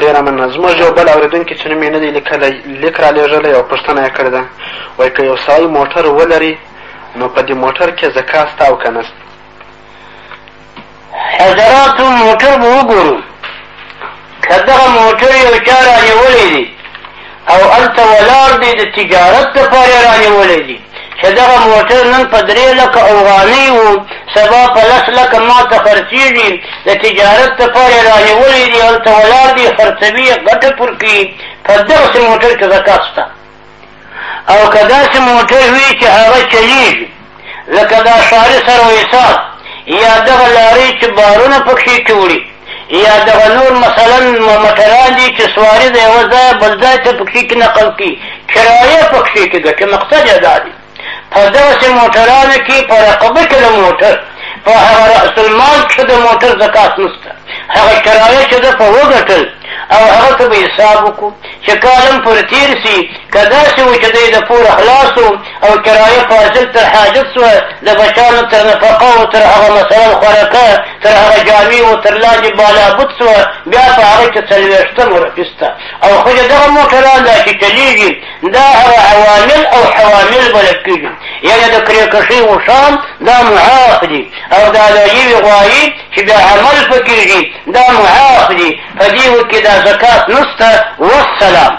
ډېره مننه زموږ یو بل اورېدونکي چې نوم یې نه دی لیکلی لیک رالیږلی او پوښتنه یې کړې ده وایي که یو سړی موټر ولري نو په دې موټر کې زکات سته او که نه سته حضراتو موټر به وګورو که دغه موټر یو چا رانیولی دی او هلته ولاړ دی د تجارت لپاره یې رانیولی دی چې دغه موټر نن په درې لکه اوغانۍ وو سبا په لس لکه ما ته خرڅېږي د تجارت لپاره یې رانیولی دی هلته ولاړ دی خرڅوي یې ګټه پر کوي په دغسې موټر کې زکات شته او که داسې موټر وي چې هغه چلیږي لکه دا ښاري سرویسات یا دغه لارۍ چې بارونه پکښې کې وړي یا دغه نور مثلا موټران دي چې سواري د یوه ځایه بل ځای ته پکښې کې نقل کړي کرایه پکښې کې ګټي مقصد یې دا دی په دغسې موټرانو کې په رقبه کې د موټر په هغه رأس المال کښې د موټر زکات نشته هغه کرایه چې ده په وګټل او هغه ته به حساب وکړو چې کال هم پر تېر سي، که داسې و چې دی د پوره خلاص و او کرایه فاضل تر حاجت سوه، د بچانو تر نفقه و، تر هغه مثلاً خورکه، تر هغه جامې و، تر لاندې بالا بوت سوه، بیا په هغه کې څلوېښتم ور اخیسته او ښځه دغه موټران دا چې چلېږي، دا هغه عوامل او حوامل بلل کېږي، یعنې د کرې کښۍ اوښان دا معاف دي او دا له یوې غوایۍ چې دا عمل پکې دي دا معاف دي په دې وخت کې دا زکات نشته والسلام